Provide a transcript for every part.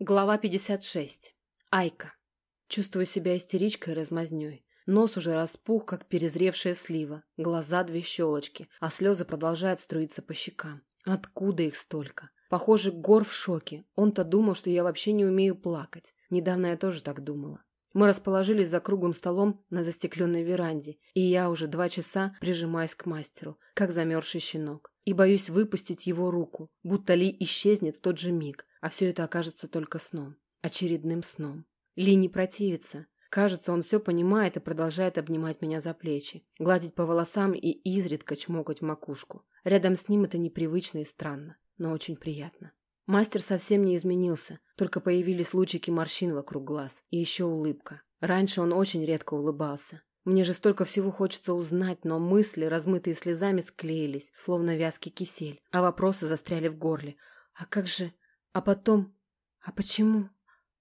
Глава 56. Айка. Чувствую себя истеричкой и размазнёй. Нос уже распух, как перезревшая слива, глаза две щелочки, а слезы продолжают струиться по щекам. Откуда их столько? Похоже, Гор в шоке. Он-то думал, что я вообще не умею плакать. Недавно я тоже так думала. Мы расположились за круглым столом на застекленной веранде, и я уже два часа прижимаюсь к мастеру, как замерзший щенок, и боюсь выпустить его руку, будто Ли исчезнет в тот же миг, а все это окажется только сном, очередным сном. Ли не противится. Кажется, он все понимает и продолжает обнимать меня за плечи, гладить по волосам и изредка чмокать в макушку. Рядом с ним это непривычно и странно, но очень приятно. Мастер совсем не изменился, только появились лучики морщин вокруг глаз и еще улыбка. Раньше он очень редко улыбался. Мне же столько всего хочется узнать, но мысли, размытые слезами, склеились, словно вязкий кисель, а вопросы застряли в горле. А как же... А потом... А почему?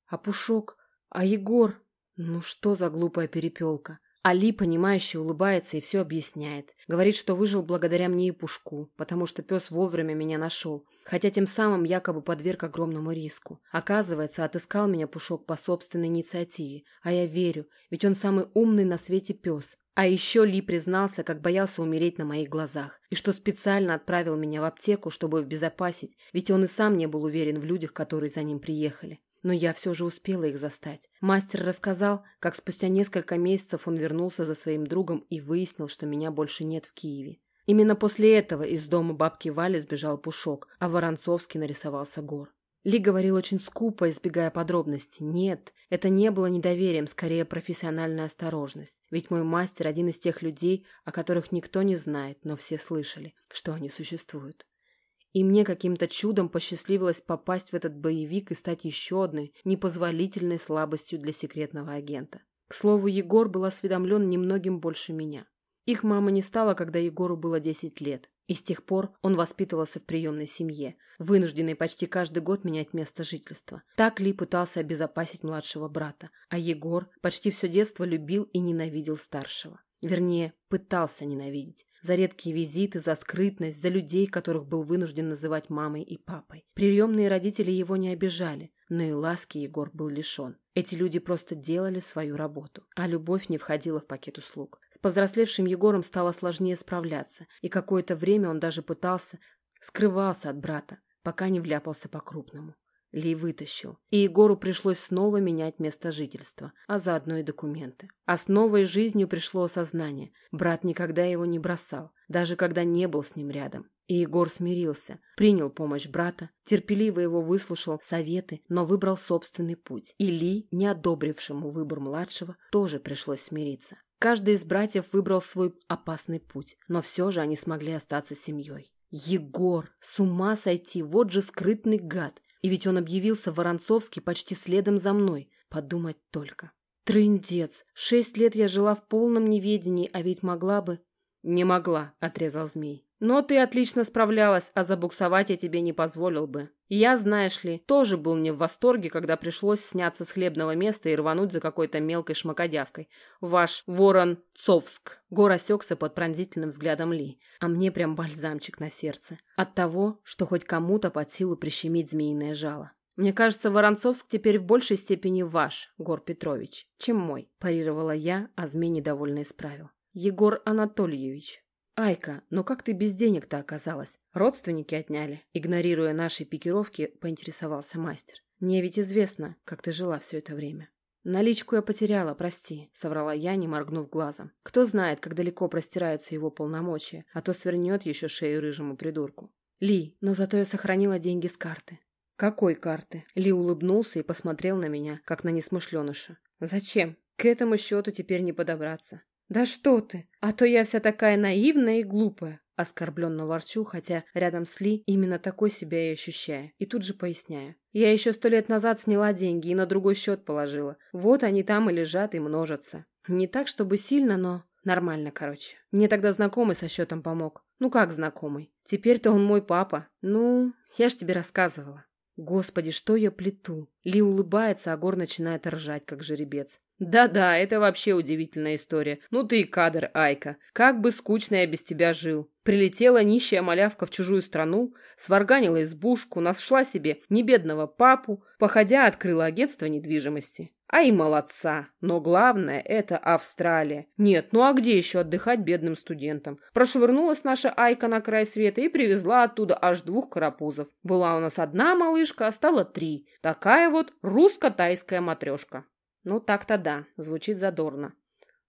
А Пушок? А Егор? Ну что за глупая перепелка? Али, понимающе улыбается и все объясняет. Говорит, что выжил благодаря мне и Пушку, потому что пес вовремя меня нашел, хотя тем самым якобы подверг огромному риску. Оказывается, отыскал меня Пушок по собственной инициативе, а я верю, ведь он самый умный на свете пес. А еще Ли признался, как боялся умереть на моих глазах, и что специально отправил меня в аптеку, чтобы обезопасить, ведь он и сам не был уверен в людях, которые за ним приехали но я все же успела их застать. Мастер рассказал, как спустя несколько месяцев он вернулся за своим другом и выяснил, что меня больше нет в Киеве. Именно после этого из дома бабки Вали сбежал Пушок, а Воронцовский нарисовался Гор. Ли говорил очень скупо, избегая подробностей. Нет, это не было недоверием, скорее профессиональная осторожность. Ведь мой мастер один из тех людей, о которых никто не знает, но все слышали, что они существуют. И мне каким-то чудом посчастливилось попасть в этот боевик и стать еще одной непозволительной слабостью для секретного агента. К слову, Егор был осведомлен немногим больше меня. Их мама не стала, когда Егору было 10 лет. И с тех пор он воспитывался в приемной семье, вынужденный почти каждый год менять место жительства. Так Ли пытался обезопасить младшего брата, а Егор почти все детство любил и ненавидел старшего. Вернее, пытался ненавидеть за редкие визиты, за скрытность, за людей, которых был вынужден называть мамой и папой. Приемные родители его не обижали, но и ласки Егор был лишен. Эти люди просто делали свою работу, а любовь не входила в пакет услуг. С повзрослевшим Егором стало сложнее справляться, и какое-то время он даже пытался, скрывался от брата, пока не вляпался по-крупному. Ли вытащил, и Егору пришлось снова менять место жительства, а заодно и документы. А с новой жизнью пришло осознание. Брат никогда его не бросал, даже когда не был с ним рядом. И Егор смирился, принял помощь брата, терпеливо его выслушал советы, но выбрал собственный путь. И Ли, не одобрившему выбор младшего, тоже пришлось смириться. Каждый из братьев выбрал свой опасный путь, но все же они смогли остаться семьей. Егор! С ума сойти! Вот же скрытный гад! И ведь он объявился Воронцовский почти следом за мной. Подумать только. Трындец. Шесть лет я жила в полном неведении, а ведь могла бы... Не могла, отрезал змей. Но ты отлично справлялась, а забуксовать я тебе не позволил бы. Я, знаешь ли, тоже был не в восторге, когда пришлось сняться с хлебного места и рвануть за какой-то мелкой шмакодявкой. Ваш Воронцовск. Гор осекся под пронзительным взглядом Ли, а мне прям бальзамчик на сердце. От того, что хоть кому-то под силу прищемить змеиное жало. «Мне кажется, Воронцовск теперь в большей степени ваш, Гор Петрович, чем мой», парировала я, а змей недовольно исправил. «Егор Анатольевич». «Айка, но как ты без денег-то оказалась? Родственники отняли?» Игнорируя наши пикировки, поинтересовался мастер. «Мне ведь известно, как ты жила все это время». «Наличку я потеряла, прости», — соврала я, не моргнув глазом. «Кто знает, как далеко простираются его полномочия, а то свернет еще шею рыжему придурку». «Ли, но зато я сохранила деньги с карты». «Какой карты?» Ли улыбнулся и посмотрел на меня, как на несмышленыша. «Зачем? К этому счету теперь не подобраться. «Да что ты! А то я вся такая наивная и глупая!» Оскорбленно ворчу, хотя рядом с Ли именно такой себя и ощущаю. И тут же поясняю. Я еще сто лет назад сняла деньги и на другой счет положила. Вот они там и лежат и множатся. Не так, чтобы сильно, но нормально, короче. Мне тогда знакомый со счетом помог. Ну как знакомый? Теперь-то он мой папа. Ну, я ж тебе рассказывала. Господи, что я плету? Ли улыбается, а Гор начинает ржать, как жеребец. Да-да, это вообще удивительная история. Ну ты и кадр, Айка. Как бы скучно я без тебя жил. Прилетела нищая малявка в чужую страну, сварганила избушку, нашла себе небедного папу, походя открыла агентство недвижимости. А и молодца. Но главное – это Австралия. Нет, ну а где еще отдыхать бедным студентам? Прошвырнулась наша Айка на край света и привезла оттуда аж двух карапузов. Была у нас одна малышка, а стало три. Такая вот русско-тайская матрешка. Ну так-то да, звучит задорно.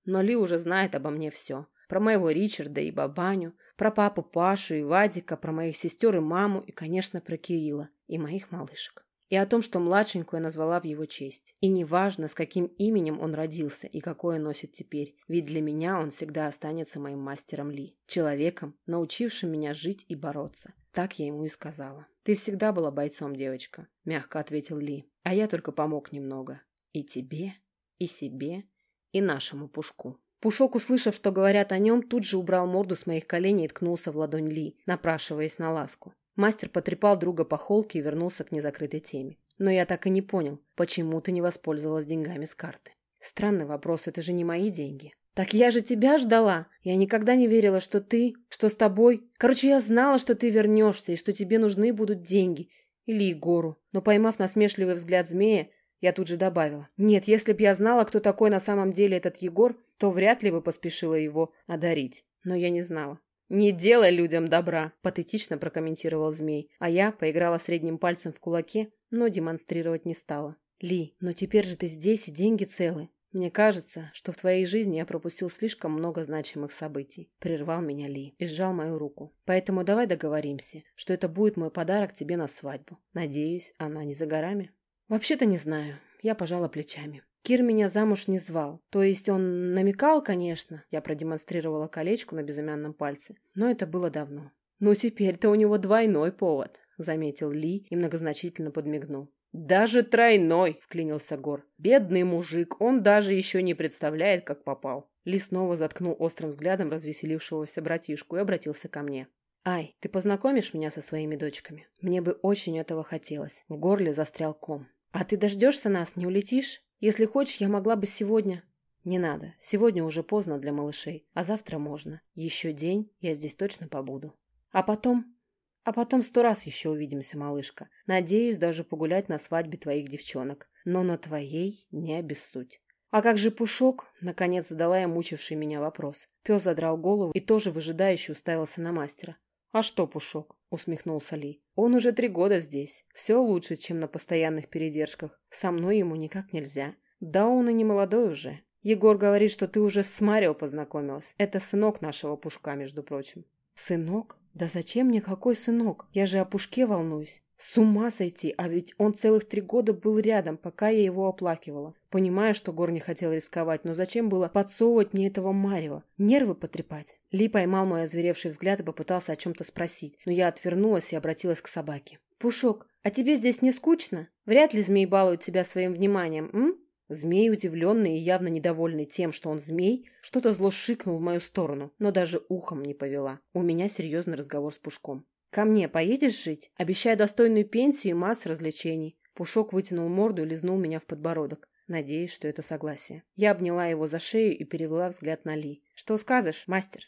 Но Ли уже знает обо мне все. Про моего Ричарда и бабаню, про папу Пашу и Вадика, про моих сестер и маму и, конечно, про Кирилла и моих малышек и о том, что младшенькую назвала в его честь. И неважно, с каким именем он родился и какое носит теперь, ведь для меня он всегда останется моим мастером Ли, человеком, научившим меня жить и бороться. Так я ему и сказала. «Ты всегда была бойцом, девочка», — мягко ответил Ли, «а я только помог немного. И тебе, и себе, и нашему Пушку». Пушок, услышав, что говорят о нем, тут же убрал морду с моих коленей и ткнулся в ладонь Ли, напрашиваясь на ласку. Мастер потрепал друга по холке и вернулся к незакрытой теме. Но я так и не понял, почему ты не воспользовалась деньгами с карты. Странный вопрос, это же не мои деньги. Так я же тебя ждала. Я никогда не верила, что ты, что с тобой. Короче, я знала, что ты вернешься и что тебе нужны будут деньги. Или Егору. Но поймав насмешливый взгляд змея, я тут же добавила. Нет, если б я знала, кто такой на самом деле этот Егор, то вряд ли бы поспешила его одарить. Но я не знала. «Не делай людям добра», — патетично прокомментировал змей, а я поиграла средним пальцем в кулаке, но демонстрировать не стала. «Ли, но теперь же ты здесь и деньги целы. Мне кажется, что в твоей жизни я пропустил слишком много значимых событий», — прервал меня Ли и сжал мою руку. «Поэтому давай договоримся, что это будет мой подарок тебе на свадьбу. Надеюсь, она не за горами?» «Вообще-то не знаю». Я пожала плечами. Кир меня замуж не звал. То есть он намекал, конечно. Я продемонстрировала колечко на безымянном пальце. Но это было давно. «Ну, теперь-то у него двойной повод», — заметил Ли и многозначительно подмигнул. «Даже тройной!» — вклинился Гор. «Бедный мужик, он даже еще не представляет, как попал». Ли снова заткнул острым взглядом развеселившегося братишку и обратился ко мне. «Ай, ты познакомишь меня со своими дочками? Мне бы очень этого хотелось». В горле застрял ком. «А ты дождешься нас, не улетишь?» Если хочешь, я могла бы сегодня... Не надо. Сегодня уже поздно для малышей, а завтра можно. Еще день, я здесь точно побуду. А потом... А потом сто раз еще увидимся, малышка. Надеюсь даже погулять на свадьбе твоих девчонок. Но на твоей не обессудь. А как же Пушок? Наконец задала я мучивший меня вопрос. Пес задрал голову и тоже выжидающе уставился на мастера. «А что, Пушок?» — усмехнулся Ли. «Он уже три года здесь. Все лучше, чем на постоянных передержках. Со мной ему никак нельзя. Да он и не молодой уже. Егор говорит, что ты уже с Марио познакомилась. Это сынок нашего Пушка, между прочим». «Сынок? Да зачем мне какой сынок? Я же о Пушке волнуюсь. С ума сойти, а ведь он целых три года был рядом, пока я его оплакивала. Понимаю, что Гор не хотел рисковать, но зачем было подсовывать мне этого Марева? Нервы потрепать? Ли поймал мой озверевший взгляд и попытался о чем-то спросить, но я отвернулась и обратилась к собаке. «Пушок, а тебе здесь не скучно? Вряд ли змей балует тебя своим вниманием, м?» Змей, удивленный и явно недовольный тем, что он змей, что-то зло шикнул в мою сторону, но даже ухом не повела. У меня серьезный разговор с Пушком. «Ко мне поедешь жить? Обещаю достойную пенсию и массу развлечений». Пушок вытянул морду и лизнул меня в подбородок. Надеюсь, что это согласие. Я обняла его за шею и перевела взгляд на Ли. «Что скажешь, мастер?»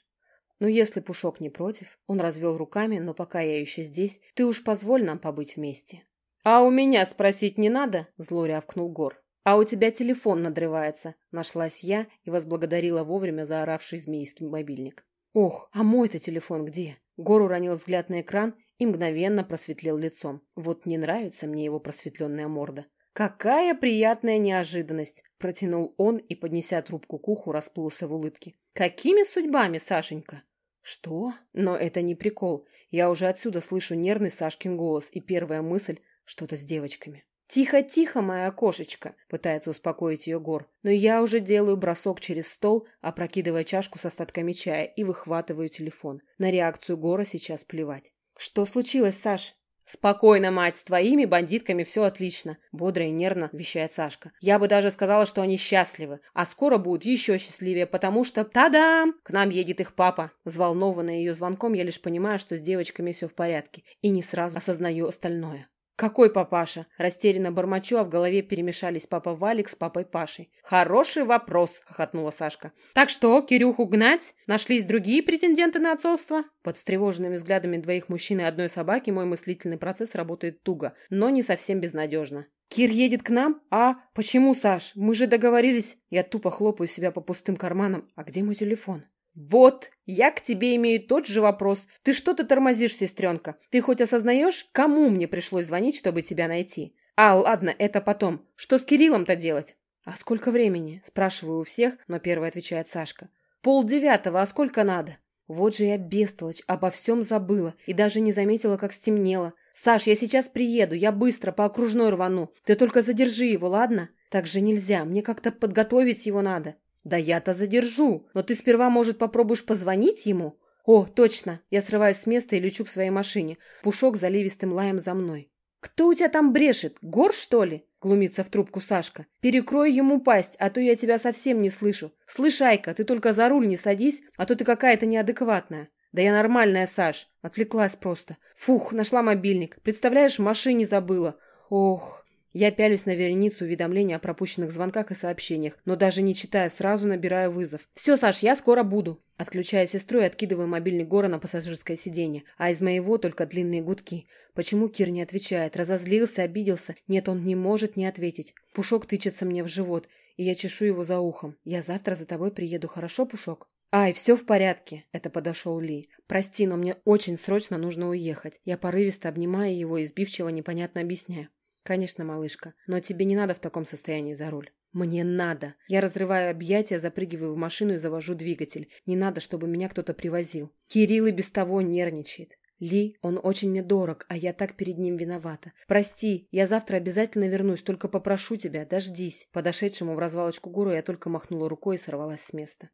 «Ну, если Пушок не против...» Он развел руками, но пока я еще здесь, ты уж позволь нам побыть вместе. «А у меня спросить не надо?» — зло рявкнул Гор. «А у тебя телефон надрывается», — нашлась я и возблагодарила вовремя заоравший змейский мобильник. «Ох, а мой-то телефон где?» Гор уронил взгляд на экран и мгновенно просветлел лицом. Вот не нравится мне его просветленная морда. «Какая приятная неожиданность!» – протянул он и, поднеся трубку к уху, расплылся в улыбке. «Какими судьбами, Сашенька?» «Что? Но это не прикол. Я уже отсюда слышу нервный Сашкин голос, и первая мысль – что-то с девочками». «Тихо-тихо, моя кошечка!» — пытается успокоить ее Гор. Но я уже делаю бросок через стол, опрокидывая чашку с остатками чая и выхватываю телефон. На реакцию Гора сейчас плевать. «Что случилось, Саш?» «Спокойно, мать, с твоими бандитками все отлично», — бодро и нервно вещает Сашка. «Я бы даже сказала, что они счастливы, а скоро будут еще счастливее, потому что... Та-дам! К нам едет их папа». Взволнованная ее звонком, я лишь понимаю, что с девочками все в порядке, и не сразу осознаю остальное. «Какой папаша?» Растерянно бормочу, а в голове перемешались папа Валик с папой Пашей. «Хороший вопрос!» — хохотнула Сашка. «Так что, Кирюху гнать? Нашлись другие претенденты на отцовство?» Под встревоженными взглядами двоих мужчин и одной собаки мой мыслительный процесс работает туго, но не совсем безнадежно. «Кир едет к нам? А почему, Саш? Мы же договорились...» Я тупо хлопаю себя по пустым карманам. «А где мой телефон?» «Вот, я к тебе имею тот же вопрос. Ты что ты тормозишь, сестренка? Ты хоть осознаешь, кому мне пришлось звонить, чтобы тебя найти? А, ладно, это потом. Что с Кириллом-то делать?» «А сколько времени?» – спрашиваю у всех, но первый отвечает Сашка. «Пол девятого, а сколько надо?» Вот же я бестолочь, обо всем забыла и даже не заметила, как стемнело. «Саш, я сейчас приеду, я быстро по окружной рвану. Ты только задержи его, ладно? Так же нельзя, мне как-то подготовить его надо». «Да я-то задержу, но ты сперва, может, попробуешь позвонить ему?» «О, точно!» Я срываюсь с места и лечу к своей машине. Пушок заливистым лаем за мной. «Кто у тебя там брешет? Гор, что ли?» — глумится в трубку Сашка. «Перекрой ему пасть, а то я тебя совсем не слышу. Слышь, Айка, ты только за руль не садись, а то ты какая-то неадекватная». «Да я нормальная, Саш!» Отвлеклась просто. «Фух, нашла мобильник. Представляешь, в машине забыла. Ох!» Я пялюсь на вереницу уведомлений о пропущенных звонках и сообщениях, но даже не читая, сразу набираю вызов. «Все, Саш, я скоро буду!» Отключаю сестру и откидываю мобильник Гора на пассажирское сиденье, а из моего только длинные гудки. Почему Кир не отвечает? Разозлился, обиделся? Нет, он не может не ответить. Пушок тычется мне в живот, и я чешу его за ухом. «Я завтра за тобой приеду, хорошо, Пушок?» «Ай, все в порядке!» — это подошел Ли. «Прости, но мне очень срочно нужно уехать». Я порывисто обнимаю его и непонятно объясняю. «Конечно, малышка, но тебе не надо в таком состоянии за руль». «Мне надо!» Я разрываю объятия, запрыгиваю в машину и завожу двигатель. Не надо, чтобы меня кто-то привозил. Кирилл и без того нервничает. Ли, он очень мне дорог, а я так перед ним виновата. Прости, я завтра обязательно вернусь, только попрошу тебя, дождись. Подошедшему в развалочку гуру я только махнула рукой и сорвалась с места.